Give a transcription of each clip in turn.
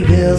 grave he'll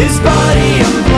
his body